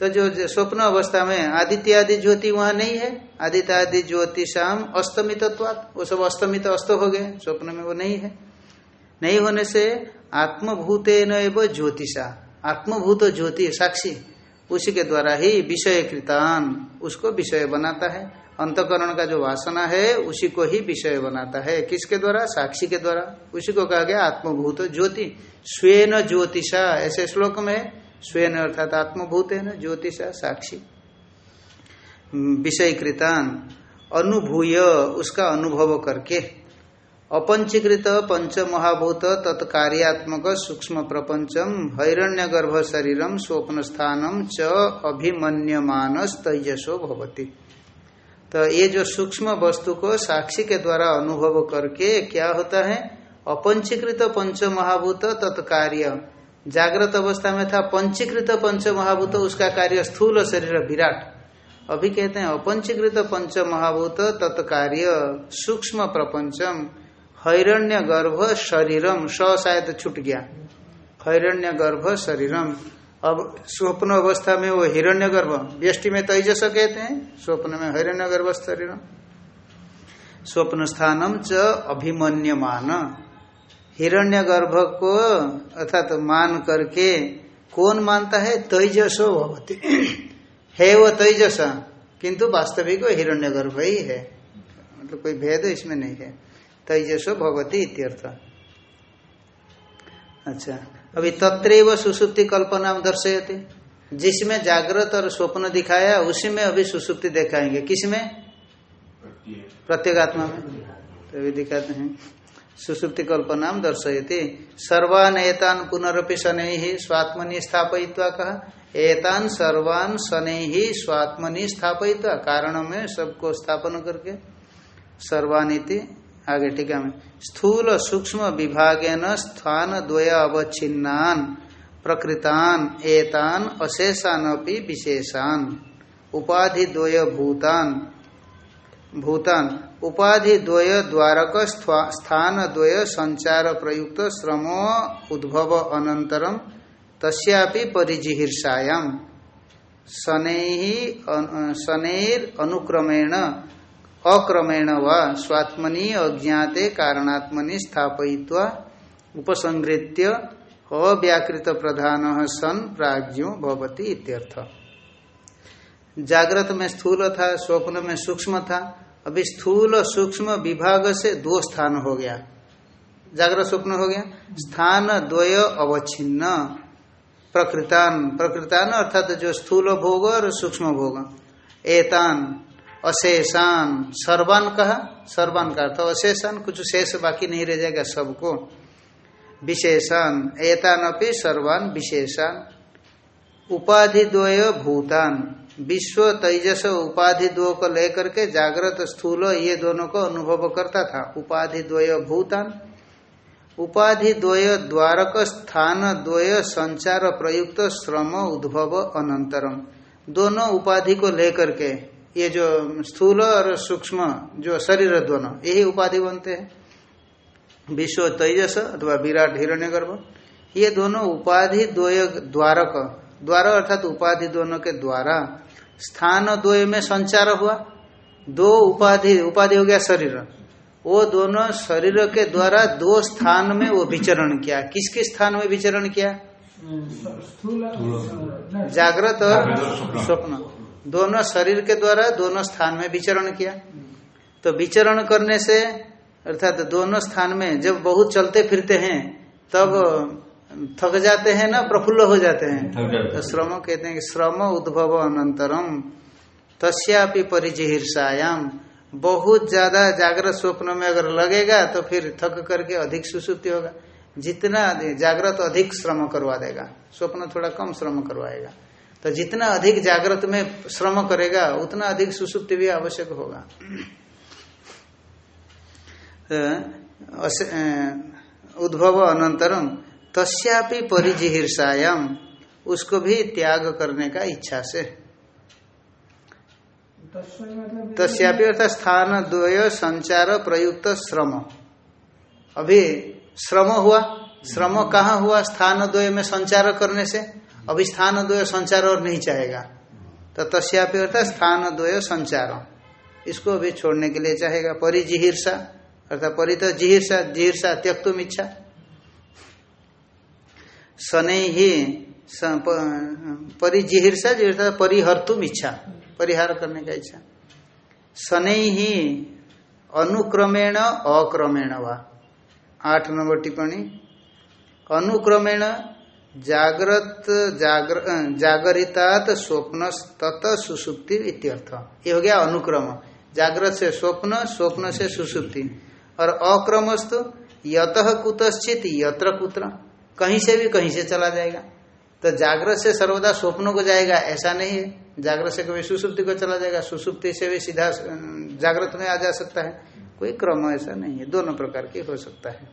तो जो स्वप्न अवस्था में आदित्य आदि ज्योति वहाँ नहीं है। आदित्यादि ज्योतिषाम अस्तमितत्वाद वो सब अस्तमित अस्त हो गए, स्वप्न में वो नहीं है। नहीं होने से आत्मभूतेन एवं ज्योतिषा। आत्मभूत ज्योति साक्षी, उसी के द्वारा ही विषय कृतान उसको विषय बनाता है। अंतकरण का जो वासना है, उसी को ही विषय बनाता है। किसके द्वारा? साक्षी के द्वारा। उसी को कहा गया आत्मभूत ज्योति। स्वेन ज्योतिषा, ऐसे श्लोक में स्वेन अर्थात आत्मभूत है न, ज्योतिषा साक्षी। विषय कृतान अनुभूय, उसका अनुभव करके। अपंचीकृत पंच महाभूत तत्कार्यात्मक, सूक्ष्म प्रपंचम हिरण्य गर्भ शरीरम स्वप्न स्थानम च अभिमन्यमान तेजसो भवती। तो ये जो सूक्ष्म वस्तु को साक्षी के द्वारा अनुभव करके क्या होता है? अपंचीकृत पंच महाभूत तत्कार्य। जागृत अवस्था में था पंचीकृत पंच महाभूत उसका कार्य स्थूल शरीर विराट। अभी कहते हैं अपंचीकृत पंच महाभूत तत्कार्य सूक्ष्म प्रपंचम हिरण्य गर्भ शरीरम स शायद छूट गया। हिरण्य गर्भ शरीरम। अब स्वप्न अवस्था में वो हिरण्य गर्भ व्यष्टि में तेजस कहते हैं स्वप्न में हिरण्य गर्भ शरीरम। स्वप्न स्थानम च अभिमन्यमान हिरण्यगर्भ को अर्थात तो मान करके कौन मानता है? तेजसो भवती। है वो तेजस किंतु वास्तविक वो हिरण्य गर्भ ही है। मतलब कोई भेद इसमें नहीं है। तेजसो भगवती इत्यर्थ। अच्छा अभी तत्रैव सुसुप्ति कल्पना दर्शयते। जिसमें जागृत और स्वप्न दिखाया उसी में अभी सुसुप्ति दिखाएँगे। किसमें? प्रत्येगात्मा में। तो अभी दिखाते हैं। सुसुप्ति कल्पना दर्शयती। सर्वान एतान पुनरपि शनै ही स्वात्मनि स्थापयित्वा कहा एतान सर्वान शनै ही स्वात्मनि स्थापयित्वा। कारण में सबको स्थापन करके। सर्वानिति। आगे टीका में स्थूल सूक्ष्म विभागेन स्थान द्वय अवच्छिन्नान प्रकृतान, एतान, अशेषान विशेषान। उपाधि द्वय भूतान भूतान। उपाधि द्वय द्वारक स्थान द्वय संचार प्रयुक्त श्रमो उद्भव अनंतरम तस्यापि परिजिहिर्षायाम। शनैर अनुक्रमेण, अक्रमेण व स्वात्मनि अज्ञाते कारणात्मनि स्थापयित्वा उपसंहृत्य अव्याकृत प्रधान सन प्राज्ञो भवती इत्यर्थ। जागृत में स्थूल था, स्वप्न में सूक्ष्म था अभी स्थूल सूक्ष्म विभाग से दो स्थान हो गया। जागृत स्वप्न हो गया। स्थान द्वय अवच्छिन्न। प्रकृतान प्रकृतान अर्थात जो स्थूल भोग और सूक्ष्म भोग। एतान, अशेषान, सर्वान कहा, सर्वान का अर्थ अशेषान, कुछ शेष बाकी नहीं रह जाएगा सबको। विशेषान, एतान अपनी सर्वान, विशेषान। उपाधि द्वय भूतान। विश्व तेजस उपाधि द्वो को लेकर के जागृत स्थूल ये दोनों को अनुभव करता था। उपाधि द्वय भूतान उपाधि द्वय द्वारक स्थान द्वय संचार प्रयुक्त श्रम उद्भव अनंतरम। दोनों उपाधि को लेकर के ये जो स्थूल और सूक्ष्म जो शरीर दोनों, यही उपाधि बनते हैं। विश्व तेजस अथवा विराट हिरण्य गर्भ ये दोनों उपाधि द्वय द्वारक द्वारा अर्थात उपाधि दोनों के द्वारा स्थान द्वय में संचार हुआ। दो उपाधि उपाधि हो गया शरीर। वो दोनों शरीर के द्वारा दो स्थान में वो विचरण किया। किसके स्थान में विचरण किया? जागृत और स्वप्न। दोनों शरीर के द्वारा दोनों स्थान में विचरण किया। तो विचरण करने से, अर्थात दोनों स्थान में जब बहुत चलते फिरते हैं, तब थक जाते हैं ना प्रफुल्ल हो जाते हैं। तो श्रम कहते हैं कि श्रम उद्भव अनंतरम तस्यापि परिजिहिर्षायाम। बहुत ज़्यादा जागृत स्वप्न में अगर लगेगा तो फिर थक करके अधिक सुसुप्ति होगा। जितना जागृत अधिक श्रम करवा देगा। स्वप्न थोड़ा कम श्रम करवाएगा। तो जितना अधिक जागृत में श्रम करेगा उतना अधिक सुसुप्ति भी आवश्यक होगा। उद्भव अनंतरम। तस्यापि परिजिहिर्षायाम उसको भी त्याग करने का इच्छा से। तस्यापि अर्थात स्थान द्वय संचार प्रयुक्त श्रम। अभी श्रम हुआ। श्रम कहाँ हुआ? स्थान द्वय में संचार करने से। अभी स्थान द्वय संचार और नहीं चाहेगा। तो तस्यापि अर्थात स्थान द्वय संचार। इसको अभी छोड़ने के लिए चाहेगा। परिजिहिर्षा अर्थात परि तो जिहिर्षा जिहिर्षा त्यक्तुम इच्छा शनै ही परिजिहिर्षा जो परिहर्तुम इच्छा, परिहार करने का इच्छा। शनै ही अनुक्रमेण अक्रमेण वा। आठ नंबर टिप्पणी। अनुक्रमेण जागृत, जागर स्वप्न तत सुसुप्ति इत्यर्थ। ये हो गया अनुक्रम। जागृत से स्वप्न स्वप्न से सुसुप्ति। और अक्रमस्तु यत कुतश्चित यत्र कुत्र। कहीं से भी कहीं से चला जाएगा। तो जागृत से सर्वदा स्वप्नों को जाएगा, ऐसा नहीं है। जागृत से कभी सुसुप्ति को चला जाएगा, सुसुप्ति से भी सीधा जागृत में आ जा सकता है। कोई क्रम ऐसा नहीं है, दोनों प्रकार के हो सकता है।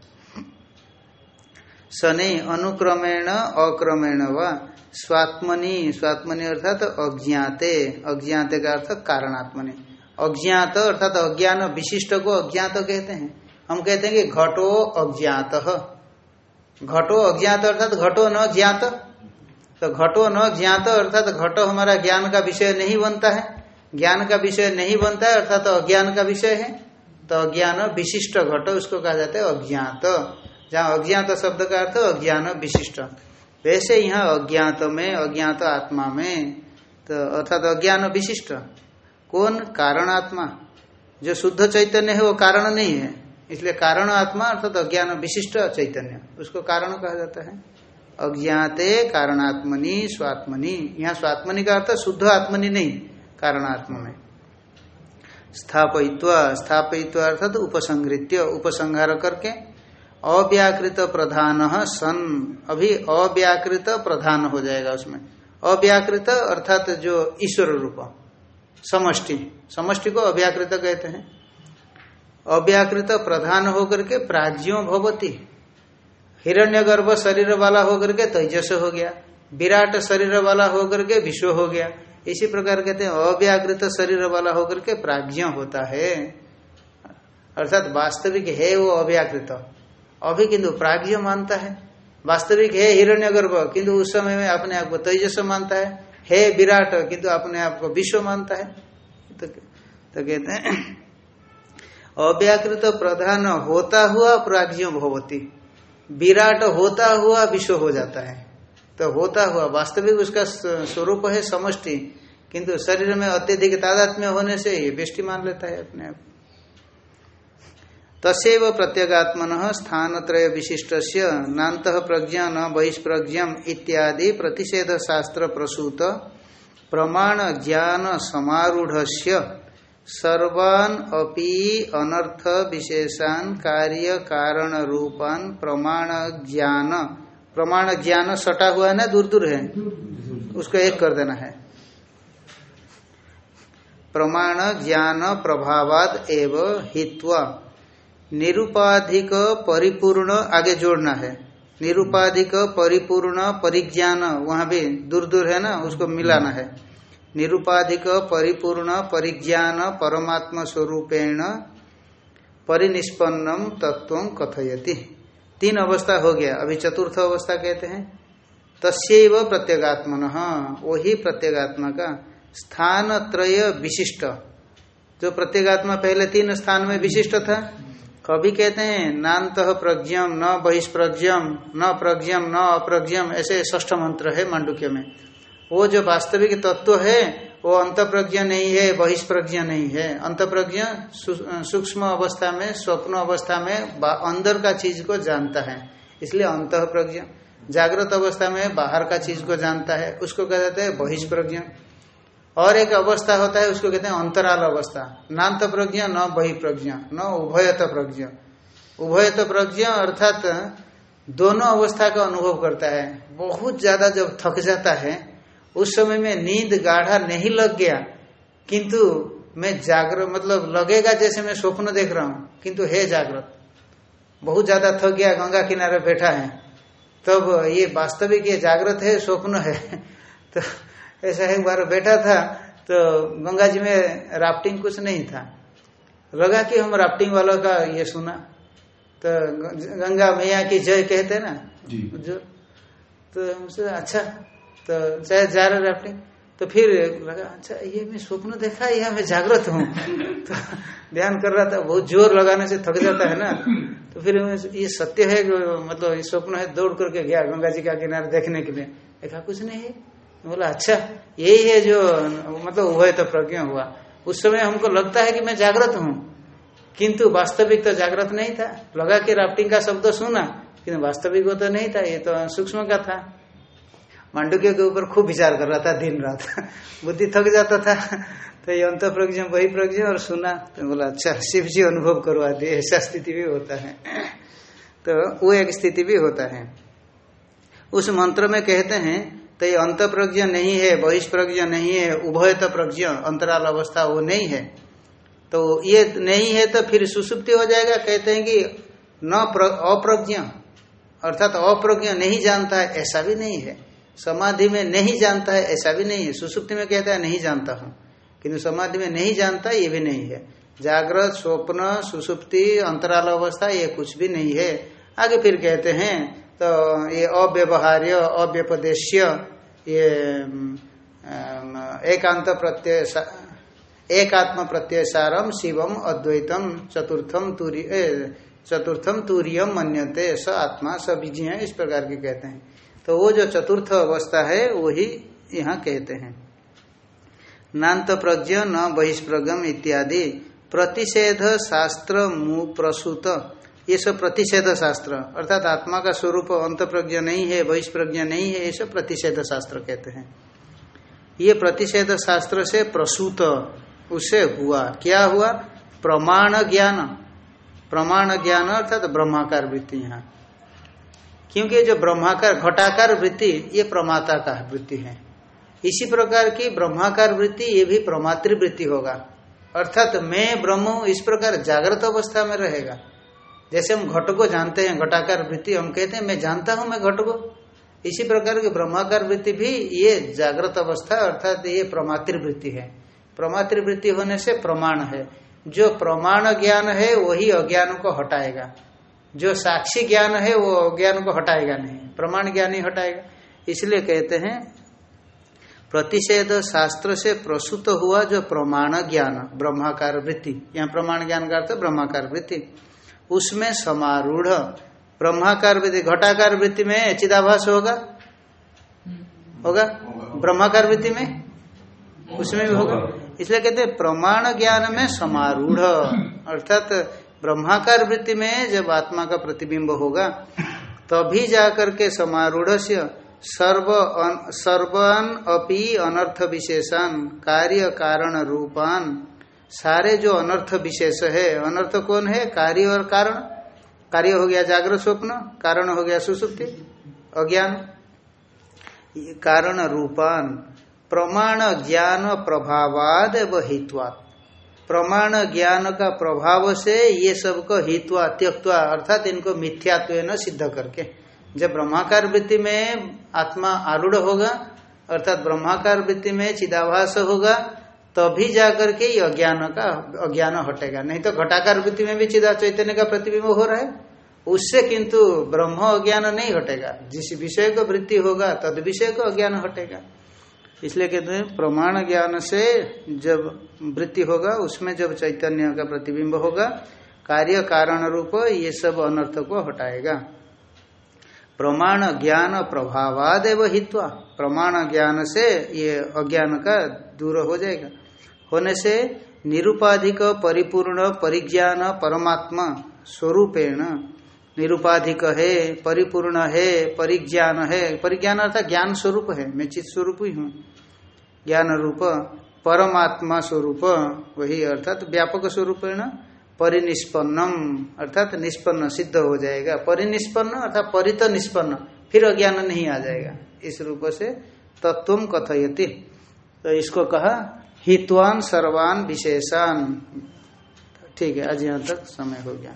शनि अनुक्रमेण, अक्रमेण व, स्वात्मनि स्वात्मनि अर्थात अज्ञाते। अज्ञाते का अर्थ कारणात्मनि। अज्ञात अर्थात अज्ञान विशिष्ट को अज्ञात कहते हैं। हम कहते हैं कि घटो अज्ञात। घटो अज्ञात अर्थात घटो न ज्ञात। तो घटो न ज्ञात अर्थात घटो हमारा ज्ञान का विषय नहीं बनता है। ज्ञान का विषय नहीं बनता है अर्थात अज्ञान का विषय है। तो अज्ञान विशिष्ट घटो उसको कहा जाता है अज्ञात। जहाँ अज्ञात शब्द का अर्थ अज्ञान विशिष्ट। वैसे यहाँ अज्ञात में, अज्ञात आत्मा में तो अर्थात अज्ञान विशिष्ट। कौन? कारण आत्मा। जो शुद्ध चैतन्य है वो कारण नहीं है। इसलिए कारण आत्मा अर्थात अज्ञान विशिष्ट चैतन्य, उसको कारण कहा जाता है। अज्ञाते कारणात्मनि स्वात्मनि, यहाँ स्वात्मनि का अर्थ शुद्ध आत्मनि नहीं, कारणात्म में। स्थापित्व स्थापित्व अर्थात उपसंगृत्य, उपसंहार करके अव्याकृत प्रधान सन, अभी अव्याकृत प्रधान हो जाएगा उसमें। अव्याकृत अर्थात जो ईश्वर रूप, समष्टि समष्टि को अव्याकृत कहते हैं। अव्याकृत प्रधान होकर के प्राज्यो भवती। हिरण्य गर्भ शरीर वाला होकर के तेजस हो गया। विराट शरीर वाला होकर के विश्व हो गया। इसी प्रकार कहते हैं अव्याकृत शरीर वाला होकर के प्राज्ञ होता है। अर्थात वास्तविक है वो अव्याकृत। अभी किंतु प्राज्ञ मानता है। वास्तविक है हिरण्य गर्भ किन्तु उस समय में अपने आप को तेजस मानता है। हे विराट किंतु अपने आप को विश्व मानता है। तो, तो कहते हैं अव्याकृत प्रधान होता हुआ प्राज्ञ भवती विराट होता हुआ विश्व हो जाता है। तो होता हुआ, वास्तविक उसका स्वरूप है समष्टि, किंतु शरीर में अत्यधिक तादात्म्य होने से ये बेष्टि मान लेता है अपने आप। तस्व स्थान त्रय विशिष्ट नात प्रज्ञा न बहिष्प्रज्ञम इत्यादि प्रतिषेध शास्त्र प्रसूत प्रमाण ज्ञान समारूढ़ सर्वान अपि अनर्थ विशेषान कार्य कारण रूपान प्रमाण ज्ञान प्रमाण ज्ञान सटा हुआ है ना दूर दूर है। उसको एक कर देना है। प्रमाण ज्ञान प्रभावाद एव हित्वा। निरुपाधिक परिपूर्ण आगे जोड़ना है। निरुपाधिक परिपूर्ण परिज्ञान वहाँ भी दूर दूर है ना, उसको मिलाना है। निरुपाधिक, परिपूर्ण, परिज्ञान, परमात्म स्वरूपेण, परिनिष्पन्नम तत्व कथयति। तीन अवस्था हो गया। अभी चतुर्थ अवस्था कहते हैं। तस्व प्रत्यगात्मन, वही प्रत्यगात्मा का स्थान त्रय विशिष्ट। जो प्रत्यगात्मा पहले तीन स्थान में विशिष्ट था, कभी कहते हैं, नान्त प्रज्ञम न बहिष्प्रज्ञम न प्रज्ञम न अप्रज्ञम ऐसे ष्ठ मंत्र है मांडुक्य में। वो जो वास्तविक तत्व है, वो अंत प्रज्ञ नहीं है, बहिष्प्रज्ञ नहीं है। अंत प्रज्ञ सूक्ष्म अवस्था में, स्वप्न अवस्था में अंदर का चीज़ को जानता है। इसलिए अंत प्रज्ञ जागृत अवस्था में बाहर का चीज़ को जानता है। उसको कह देते हैं? बहिष्प्रज्ञ। और एक अवस्था होता है, उसको कहते हैं अंतराल अवस्था। नान्त प्रज्ञ न बहिप्रज्ञ, न उभयत प्रज्ञ उभयत प्रज्ञ अर्थात दोनों अवस्था का अनुभव करता है। बहुत ज़्यादा जब थक जाता है उस समय में नींद गाढ़ा नहीं लग गया किंतु मैं जागृत मतलब लगेगा जैसे मैं स्वप्न देख रहा हूँ किंतु है जागृत बहुत ज़्यादा थक गया गंगा किनारे बैठा है तब ये वास्तविक ये जागृत है स्वप्न है। तो ऐसा एक बार बैठा था तो गंगा जी में राफ्टिंग कुछ नहीं था। लगा कि हम राफ्टिंग वालों का ये सुना तो गंगा मैया की जय कहते ना? जो तो हमसे अच्छा तो चाहे जा रहे राफ्टिंग तो फिर लगा अच्छा ये मैं स्वप्न देखा या मैं जागृत हूँ। तो ध्यान कर रहा था, बहुत ज़ोर लगाने से थक जाता है ना। तो फिर ये सत्य है मतलब ये स्वप्न है, दौड़ करके गया गंगा जी का किनारे देखने के लिए। देखा कुछ नहीं। है बोला अच्छा यही है जो मतलब उभय तो प्रज्ञ हुआ। उस समय हमको लगता है कि मैं जागृत हूँ, किंतु वास्तविक तो जागृत नहीं था। लगा कि राफ्टिंग का शब्द सुना, किंतु वास्तविक वो तो नहीं था, ये तो सूक्ष्म का था मांडुक्य के ऊपर खूब विचार कर रहा था, दिन रात। बुद्धि थक जाता था। तो ये अंत प्रज्ञ वही प्रज्ञ और सुना। तो बोला अच्छा शिव जी अनुभव करवा दिए ऐसा स्थिति भी होता है। तो वो एक स्थिति भी होता है। उस मंत्र में कहते हैं तो ये अंत प्रज्ञ नहीं है, बहिष्प्रज्ञ नहीं है उभयत प्रज्ञ अंतराल अवस्था वो नहीं है। तो ये नहीं है तो फिर सुसुप्ति हो जाएगा। कहते हैं कि न अप्रज्ञ, अर्थात अप्रज्ञ नहीं जानता है, ऐसा भी नहीं है। समाधि में नहीं जानता है, ऐसा भी नहीं है। सुसुप्ति में कहता है, नहीं जानता हूँ। किंतु समाधि में नहीं जानता, ये भी नहीं है। जागृत, स्वप्न, सुसुप्ति, अंतराल अवस्था, ये कुछ भी नहीं है। आगे फिर कहते हैं तो ये अव्यवहार्य, अव्यपदेश्य, ये एकांत प्रत्यय एक आत्म प्रत्यय सारम शिवम अद्वैतम चतुर्थम तूरी चतुर्थम तूर्यम मन्यते। स आत्मा, स इस प्रकार के कहते हैं। तो वो जो चतुर्थ अवस्था है, वही यहाँ कहते हैं। नान्त प्रज्ञ न बहिष्प्रगम इत्यादि, प्रतिषेध शास्त्र प्रसूत ये सब प्रतिषेध शास्त्र, अर्थात आत्मा का स्वरूप अंत प्रज्ञ नहीं है, बहिष्प्रज्ञ नहीं है, ये सब प्रतिषेध शास्त्र कहते हैं। ये प्रतिषेध शास्त्र से प्रसूत उससे हुआ। क्या हुआ? प्रमाण ज्ञान। प्रमाण ज्ञान अर्थात ब्रह्माकार वृत्ति यहाँ। क्योंकि जो ब्रह्माकार, घटाकार वृत्ति, ये प्रमाता का वृत्ति है। इसी प्रकार की ब्रह्माकार वृत्ति, ये भी प्रमातृ वृत्ति होगा। अर्थात मैं ब्रह्म इस प्रकार जागृत अवस्था में रहेगा। जैसे हम घट को जानते हैं, घटाकार वृत्ति, हम कहते हैं, मैं जानता हूँ मैं घट को। इसी प्रकार की ब्रह्माकार वृत्ति भी ये जागृत अवस्था, अर्थात ये प्रमातृ वृत्ति है। प्रमातृ वृत्ति होने से प्रमाण है। जो प्रमाण ज्ञान है, वही अज्ञान को हटाएगा। जो साक्षी ज्ञान है, वो अज्ञान को हटाएगा नहीं, प्रमाण ज्ञान ही हटाएगा। इसलिए कहते हैं, प्रतिषेध शास्त्र से प्रसूत हुआ जो प्रमाण ज्ञान, ब्रह्माकार वृत्ति। यहाँ प्रमाण ज्ञान का अर्थ ब्रह्माकार वृत्ति। उसमें समारूढ़, ब्रह्माकार वृत्ति, घटाकार वृत्ति में चिदाभास होगा? होगा? ब्रह्माकार वृत्ति में? उसमें भी होगा। इसलिए कहते हैं, प्रमाण ज्ञान में समारूढ़, अर्थात ब्रह्माकार वृत्ति में जब आत्मा का प्रतिबिंब होगा, तभी जाकर के समारूढ़ सर्व सर्वन अपि अनर्थ विशेषण कार्य कारण रूपान। सारे जो अनर्थ विशेष है, अनर्थ कौन है? कार्य और कारण। कार्य हो गया जागृत स्वप्न, कारण हो गया सुसुप्ति, अज्ञान। कारण रूपान, प्रमाण ज्ञान प्रभावाद एवं हित्वात। प्रमाण ज्ञान का प्रभाव से ये सबको हित्वा त्यक्वा अर्थात इनको मिथ्यात्व न सिद्ध करके। जब ब्रह्माकार वृत्ति में आत्मा आरूढ़ होगा, अर्थात ब्रह्माकार वृत्ति में चिदाभास होगा, तभी तो जाकर के ये अज्ञान का, अज्ञान हटेगा। नहीं तो घटाकार वृत्ति में भी चिदा चैतन्य का प्रतिबिंब हो रहा है। उससे किंतु ब्रह्म अज्ञान नहीं हटेगा। जिस विषय को वृत्ति होगा, तद विषय को अज्ञान हटेगा। इसलिए कहते हैं, प्रमाण ज्ञान से जब वृत्ति होगा, उसमें जब चैतन्य का प्रतिबिंब होगा, कार्य कारण रूप ये सब अनर्थ को हटाएगा। प्रमाण ज्ञान प्रभावादेव हित्वा। प्रमाण ज्ञान से ये अज्ञान का दूर हो जाएगा। होने से निरुपाधिक, परिपूर्ण, परिज्ञान, परमात्मा स्वरूपेण निरुपाधिक है, परिपूर्ण है, परिज्ञान है। परिज्ञान अर्थात ज्ञान स्वरूप है, मैं चित स्वरूप ही हूँ। ज्ञान रूप, परमात्मा स्वरूप, वही अर्थात व्यापक स्वरूप है ना परिनिष्पन्नम, अर्थात निष्पन्न, सिद्ध हो जाएगा। परिनिष्पन्न अर्थात परित निष्पन्न, फिर अज्ञान नहीं आ जाएगा। इस रूप से तत्व कथयति। तो इसको कहा, हितवान सर्वान विशेषान। ठीक है, आज यहाँ तक समय हो गया।